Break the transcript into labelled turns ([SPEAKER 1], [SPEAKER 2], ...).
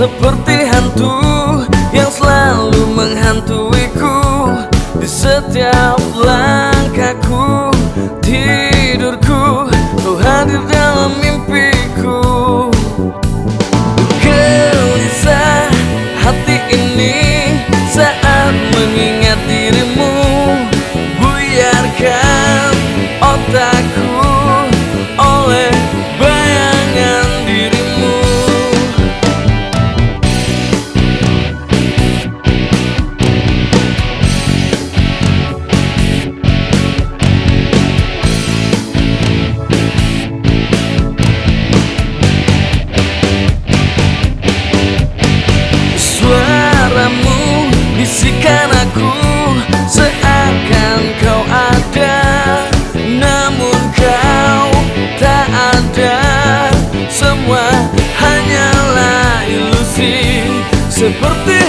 [SPEAKER 1] Seperti hantu bisikan aku Seakan kau ada Namun kau tak ada. Semua hanyalah ilusi Seperti